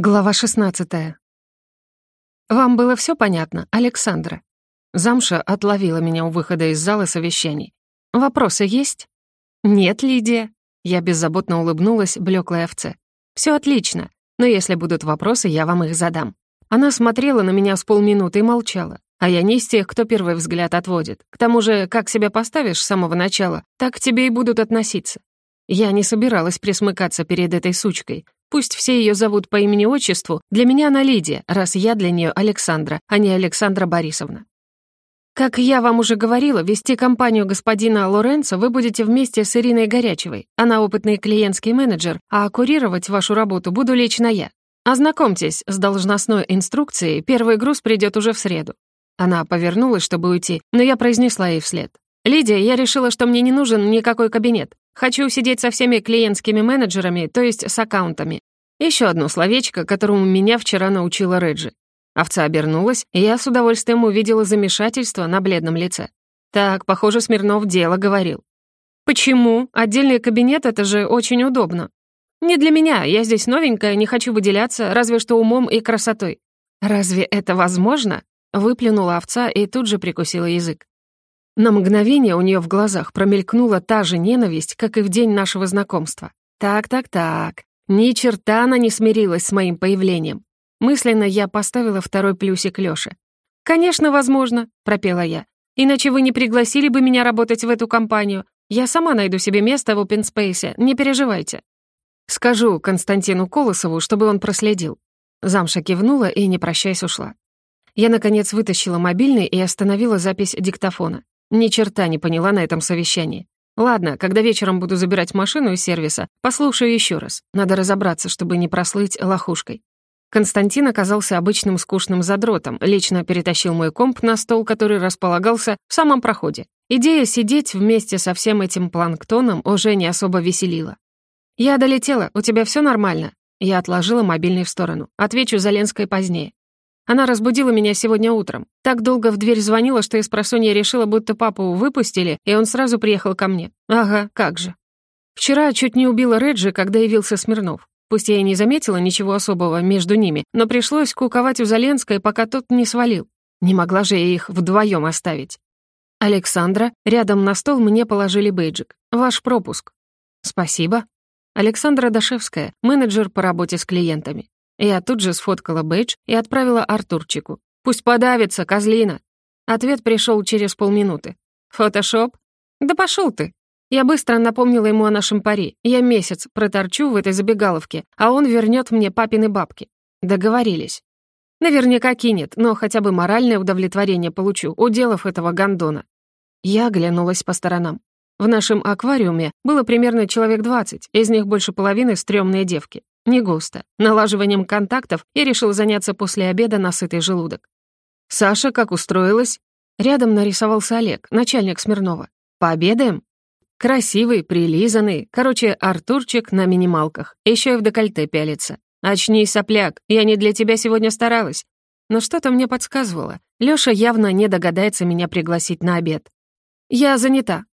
Глава 16. «Вам было все понятно, Александра?» Замша отловила меня у выхода из зала совещаний. «Вопросы есть?» «Нет, Лидия». Я беззаботно улыбнулась блеклой овце. Все отлично, но если будут вопросы, я вам их задам». Она смотрела на меня с полминуты и молчала. А я не из тех, кто первый взгляд отводит. К тому же, как себя поставишь с самого начала, так к тебе и будут относиться. Я не собиралась присмыкаться перед этой сучкой, Пусть все ее зовут по имени-отчеству, для меня она Лидия, раз я для нее Александра, а не Александра Борисовна. Как я вам уже говорила, вести компанию господина Лоренцо вы будете вместе с Ириной Горячевой. Она опытный клиентский менеджер, а курировать вашу работу буду лично я. Ознакомьтесь с должностной инструкцией, первый груз придет уже в среду. Она повернулась, чтобы уйти, но я произнесла ей вслед. «Лидия, я решила, что мне не нужен никакой кабинет. Хочу сидеть со всеми клиентскими менеджерами, то есть с аккаунтами. Еще одно словечко, которому меня вчера научила Реджи. Овца обернулась, и я с удовольствием увидела замешательство на бледном лице. Так, похоже, Смирнов дело говорил. «Почему? Отдельный кабинет — это же очень удобно». «Не для меня, я здесь новенькая, не хочу выделяться, разве что умом и красотой». «Разве это возможно?» — выплюнула овца и тут же прикусила язык. На мгновение у нее в глазах промелькнула та же ненависть, как и в день нашего знакомства. Так-так-так. Ни черта она не смирилась с моим появлением. Мысленно я поставила второй плюсик Лёше. «Конечно, возможно», — пропела я. «Иначе вы не пригласили бы меня работать в эту компанию. Я сама найду себе место в Space, не переживайте». «Скажу Константину Колосову, чтобы он проследил». Замша кивнула и, не прощаясь, ушла. Я, наконец, вытащила мобильный и остановила запись диктофона. Ни черта не поняла на этом совещании. Ладно, когда вечером буду забирать машину из сервиса, послушаю еще раз. Надо разобраться, чтобы не прослыть лохушкой. Константин оказался обычным скучным задротом, лично перетащил мой комп на стол, который располагался в самом проходе. Идея сидеть вместе со всем этим планктоном уже не особо веселила. «Я долетела, у тебя все нормально?» Я отложила мобильный в сторону. Отвечу за Ленской позднее. Она разбудила меня сегодня утром. Так долго в дверь звонила, что из просонья решила, будто папу выпустили, и он сразу приехал ко мне. Ага, как же. Вчера чуть не убила Реджи, когда явился Смирнов. Пусть я и не заметила ничего особого между ними, но пришлось куковать у Заленской, пока тот не свалил. Не могла же я их вдвоем оставить. «Александра, рядом на стол мне положили бейджик. Ваш пропуск». «Спасибо». Александра Дашевская, менеджер по работе с клиентами. Я тут же сфоткала бейдж и отправила Артурчику. «Пусть подавится, козлина!» Ответ пришел через полминуты. «Фотошоп?» «Да пошел ты!» Я быстро напомнила ему о нашем пари. Я месяц проторчу в этой забегаловке, а он вернет мне папины бабки. Договорились. Наверняка кинет, но хотя бы моральное удовлетворение получу, уделав этого гондона. Я оглянулась по сторонам. В нашем аквариуме было примерно человек 20, из них больше половины стрёмные девки. Не густо. Налаживанием контактов я решил заняться после обеда на сытый желудок. «Саша, как устроилась?» Рядом нарисовался Олег, начальник Смирнова. «Пообедаем?» Красивый, прилизанный, короче, Артурчик на минималках, еще и в декольте пялится. «Очнись, сопляк, я не для тебя сегодня старалась». Но что-то мне подсказывало. Лёша явно не догадается меня пригласить на обед. «Я занята»,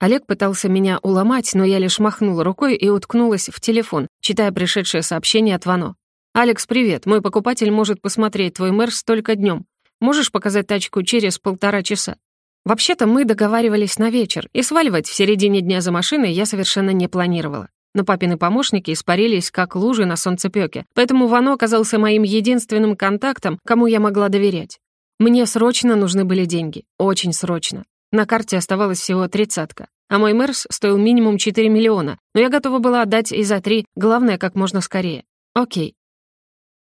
Олег пытался меня уломать, но я лишь махнула рукой и уткнулась в телефон, читая пришедшее сообщение от Вано. «Алекс, привет. Мой покупатель может посмотреть твой Мерс только днем. Можешь показать тачку через полтора часа?» Вообще-то мы договаривались на вечер, и сваливать в середине дня за машиной я совершенно не планировала. Но папины помощники испарились, как лужи на солнцепёке, поэтому Вано оказался моим единственным контактом, кому я могла доверять. Мне срочно нужны были деньги. Очень срочно. На карте оставалась всего тридцатка, а мой Мерс стоил минимум 4 миллиона, но я готова была отдать и за три, главное, как можно скорее. Окей.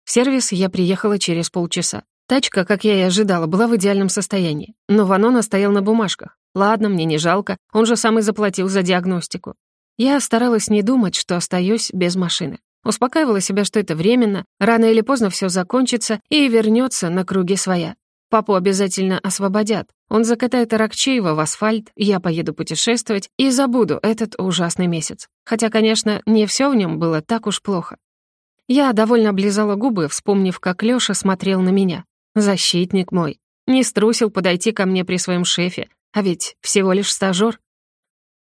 В сервис я приехала через полчаса. Тачка, как я и ожидала, была в идеальном состоянии, но Ванона стоял на бумажках. Ладно, мне не жалко, он же сам и заплатил за диагностику. Я старалась не думать, что остаюсь без машины. Успокаивала себя, что это временно, рано или поздно все закончится и вернется на круги своя. Папу обязательно освободят. Он закатает Аракчеева в асфальт, я поеду путешествовать и забуду этот ужасный месяц. Хотя, конечно, не все в нем было так уж плохо. Я довольно облизала губы, вспомнив, как Лёша смотрел на меня. Защитник мой. Не струсил подойти ко мне при своем шефе, а ведь всего лишь стажёр.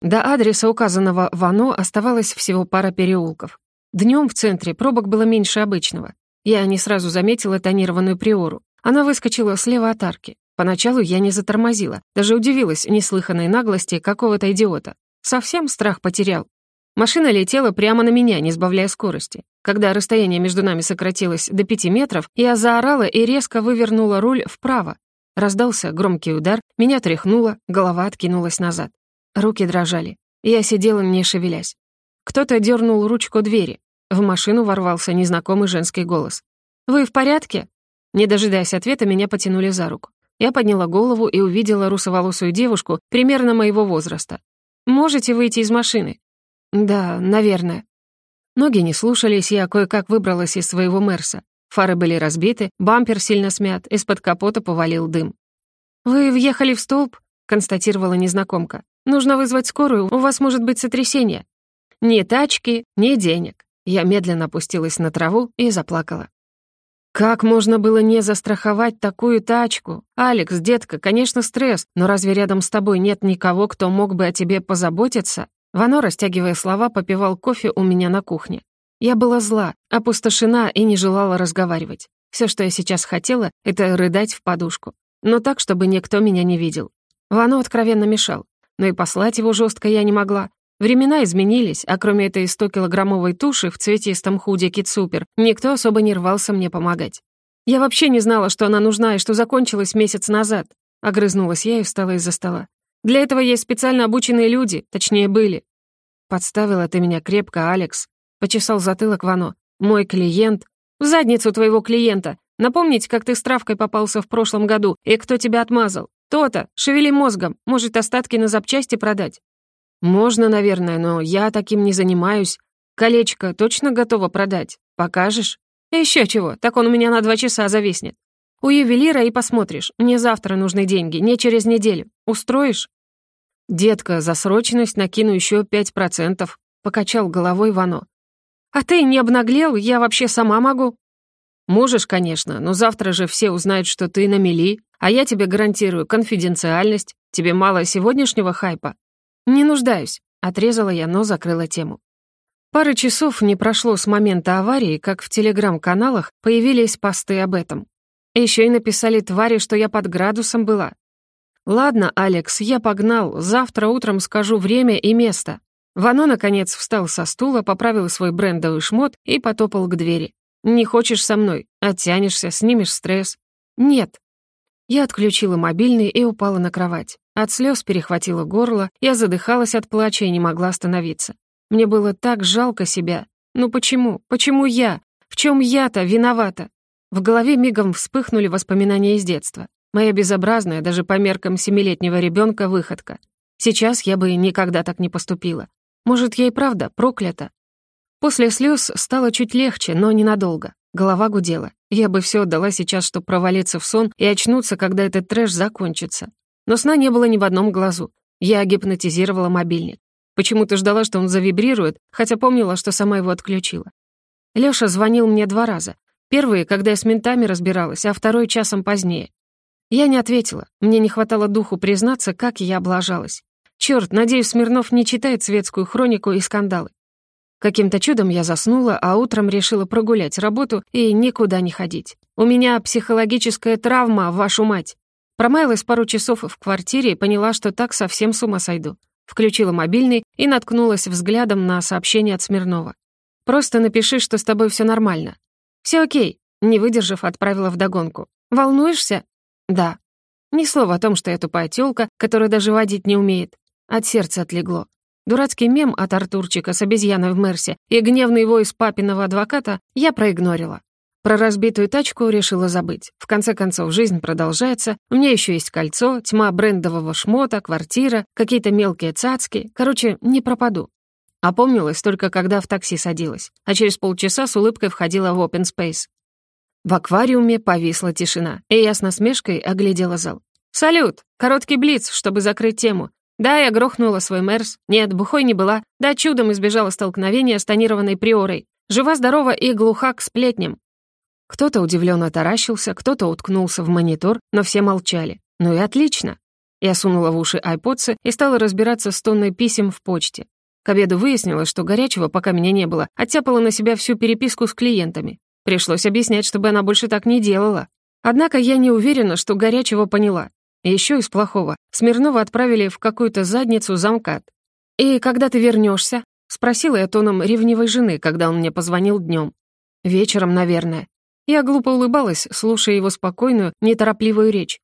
До адреса, указанного в ОНО, оставалось всего пара переулков. Днем в центре пробок было меньше обычного. Я не сразу заметила тонированную приору. Она выскочила слева от арки. Поначалу я не затормозила, даже удивилась неслыханной наглости какого-то идиота. Совсем страх потерял. Машина летела прямо на меня, не сбавляя скорости. Когда расстояние между нами сократилось до пяти метров, я заорала и резко вывернула руль вправо. Раздался громкий удар, меня тряхнуло, голова откинулась назад. Руки дрожали. Я сидела, не шевелясь. Кто-то дернул ручку двери. В машину ворвался незнакомый женский голос. «Вы в порядке?» Не дожидаясь ответа, меня потянули за руку. Я подняла голову и увидела русоволосую девушку примерно моего возраста. «Можете выйти из машины?» «Да, наверное». Ноги не слушались, я кое-как выбралась из своего Мерса. Фары были разбиты, бампер сильно смят, из-под капота повалил дым. «Вы въехали в столб?» — констатировала незнакомка. «Нужно вызвать скорую, у вас может быть сотрясение». «Ни тачки, ни денег». Я медленно опустилась на траву и заплакала. «Как можно было не застраховать такую тачку? Алекс, детка, конечно, стресс, но разве рядом с тобой нет никого, кто мог бы о тебе позаботиться?» Вано, растягивая слова, попивал кофе у меня на кухне. Я была зла, опустошена и не желала разговаривать. Все, что я сейчас хотела, это рыдать в подушку. Но так, чтобы никто меня не видел. Вано откровенно мешал. Но и послать его жестко я не могла. Времена изменились, а кроме этой 100-килограммовой туши в цветистом худе Кит Супер, никто особо не рвался мне помогать. Я вообще не знала, что она нужна и что закончилась месяц назад. Огрызнулась я и встала из-за стола. Для этого есть специально обученные люди, точнее, были. Подставила ты меня крепко, Алекс. Почесал затылок Вано. Мой клиент. В задницу твоего клиента. Напомнить, как ты с травкой попался в прошлом году и кто тебя отмазал. То-то, шевели мозгом, может, остатки на запчасти продать. «Можно, наверное, но я таким не занимаюсь. Колечко точно готова продать. Покажешь?» «Еще чего, так он у меня на два часа зависнет. У ювелира и посмотришь. Мне завтра нужны деньги, не через неделю. Устроишь?» «Детка, за срочность накину еще пять процентов», — покачал головой Вано. «А ты не обнаглел? Я вообще сама могу». «Можешь, конечно, но завтра же все узнают, что ты на мели, а я тебе гарантирую конфиденциальность. Тебе мало сегодняшнего хайпа. «Не нуждаюсь», — отрезала я, но закрыла тему. Пары часов не прошло с момента аварии, как в телеграм-каналах появились посты об этом. Еще и написали твари, что я под градусом была. «Ладно, Алекс, я погнал, завтра утром скажу время и место». Вано, наконец, встал со стула, поправил свой брендовый шмот и потопал к двери. «Не хочешь со мной? Оттянешься, снимешь стресс?» «Нет». Я отключила мобильный и упала на кровать. От слез перехватило горло, я задыхалась от плача и не могла остановиться. Мне было так жалко себя. Ну почему? Почему я? В чем я-то виновата? В голове мигом вспыхнули воспоминания из детства. Моя безобразная, даже по меркам семилетнего ребенка, выходка. Сейчас я бы никогда так не поступила. Может, я и правда проклята? После слез стало чуть легче, но ненадолго. Голова гудела. Я бы все отдала сейчас, чтобы провалиться в сон и очнуться, когда этот трэш закончится. Но сна не было ни в одном глазу. Я гипнотизировала мобильник. Почему-то ждала, что он завибрирует, хотя помнила, что сама его отключила. Лёша звонил мне два раза. Первый, когда я с ментами разбиралась, а второй часом позднее. Я не ответила. Мне не хватало духу признаться, как я облажалась. Чёрт, надеюсь, Смирнов не читает светскую хронику и скандалы. Каким-то чудом я заснула, а утром решила прогулять работу и никуда не ходить. У меня психологическая травма, вашу мать. Промаялась пару часов в квартире и поняла, что так совсем с ума сойду. Включила мобильный и наткнулась взглядом на сообщение от Смирнова. «Просто напиши, что с тобой все нормально». Все окей», — не выдержав, отправила вдогонку. «Волнуешься?» «Да». Ни слова о том, что я тупая тёлка, которая даже водить не умеет. От сердца отлегло. Дурацкий мем от Артурчика с обезьяной в Мерсе и гневный вой из папиного адвоката я проигнорила. Про разбитую тачку решила забыть. В конце концов, жизнь продолжается. У меня еще есть кольцо, тьма брендового шмота, квартира, какие-то мелкие цацки. Короче, не пропаду. Опомнилась только, когда в такси садилась, а через полчаса с улыбкой входила в open space. В аквариуме повисла тишина, и я с насмешкой оглядела зал. «Салют! Короткий блиц, чтобы закрыть тему. Да, я грохнула свой Мерс. Нет, бухой не была. Да, чудом избежала столкновения с тонированной приорой. Жива-здорова и глуха к сплетням. Кто-то удивленно таращился, кто-то уткнулся в монитор, но все молчали. Ну и отлично. Я сунула в уши айподсы и стала разбираться с тонной писем в почте. К обеду выяснилось, что горячего, пока меня не было, оттяпала на себя всю переписку с клиентами. Пришлось объяснять, чтобы она больше так не делала. Однако я не уверена, что горячего поняла. Еще из плохого. Смирнова отправили в какую-то задницу замкат. «И когда ты вернешься? спросила я тоном ревнивой жены, когда он мне позвонил днем. «Вечером, наверное». Я глупо улыбалась, слушая его спокойную, неторопливую речь.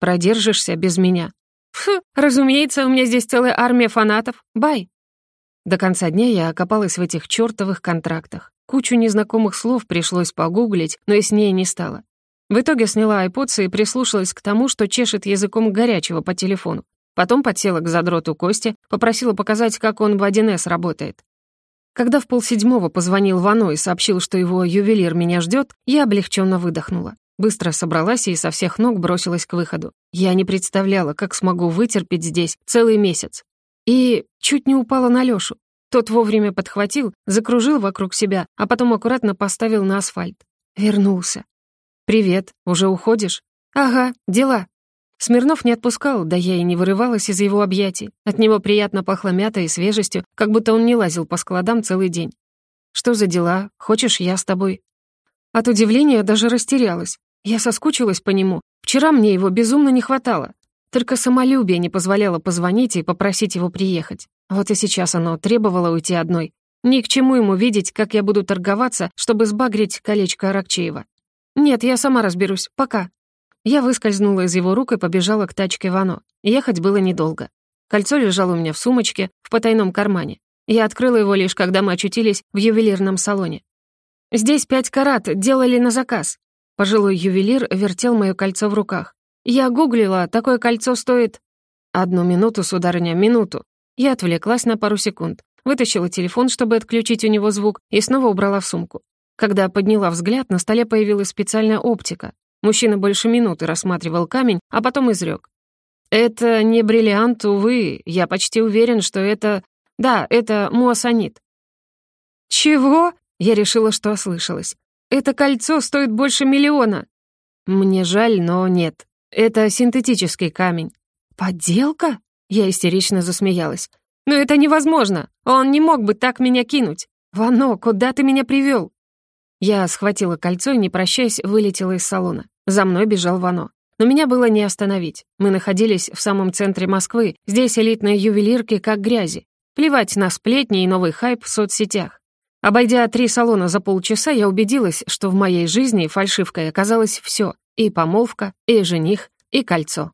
«Продержишься без меня?» «Фу, разумеется, у меня здесь целая армия фанатов. Бай!» До конца дня я окопалась в этих чёртовых контрактах. Кучу незнакомых слов пришлось погуглить, но и с ней не стало. В итоге сняла iPods и прислушалась к тому, что чешет языком горячего по телефону. Потом подсела к задроту Кости, попросила показать, как он в 1С работает. Когда в полседьмого позвонил Вано и сообщил, что его ювелир меня ждет, я облегченно выдохнула. Быстро собралась и со всех ног бросилась к выходу. Я не представляла, как смогу вытерпеть здесь целый месяц. И чуть не упала на Лёшу. Тот вовремя подхватил, закружил вокруг себя, а потом аккуратно поставил на асфальт. Вернулся. «Привет, уже уходишь?» «Ага, дела». Смирнов не отпускал, да я и не вырывалась из его объятий. От него приятно пахло мятой и свежестью, как будто он не лазил по складам целый день. «Что за дела? Хочешь, я с тобой?» От удивления даже растерялась. Я соскучилась по нему. Вчера мне его безумно не хватало. Только самолюбие не позволяло позвонить и попросить его приехать. Вот и сейчас оно требовало уйти одной. Ни к чему ему видеть, как я буду торговаться, чтобы сбагрить колечко Аракчеева. «Нет, я сама разберусь. Пока». Я выскользнула из его рук и побежала к тачке Вано. Ехать было недолго. Кольцо лежало у меня в сумочке, в потайном кармане. Я открыла его лишь, когда мы очутились в ювелирном салоне. «Здесь пять карат, делали на заказ». Пожилой ювелир вертел моё кольцо в руках. «Я гуглила, такое кольцо стоит...» «Одну минуту, сударыня, минуту». Я отвлеклась на пару секунд, вытащила телефон, чтобы отключить у него звук, и снова убрала в сумку. Когда подняла взгляд, на столе появилась специальная оптика. Мужчина больше минуты рассматривал камень, а потом изрек. «Это не бриллиант, увы. Я почти уверен, что это... Да, это муассанит». «Чего?» Я решила, что ослышалась. «Это кольцо стоит больше миллиона». «Мне жаль, но нет. Это синтетический камень». «Подделка?» Я истерично засмеялась. «Но это невозможно! Он не мог бы так меня кинуть! Вано, куда ты меня привел? Я схватила кольцо и, не прощаясь, вылетела из салона. За мной бежал Вано. Но меня было не остановить. Мы находились в самом центре Москвы. Здесь элитные ювелирки как грязи. Плевать на сплетни и новый хайп в соцсетях. Обойдя три салона за полчаса, я убедилась, что в моей жизни фальшивкой оказалось все: И помолвка, и жених, и кольцо.